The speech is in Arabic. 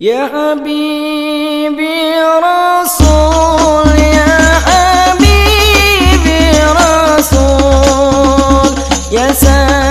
يا حبيبي رسول يا حبيبي رسول يا سلام.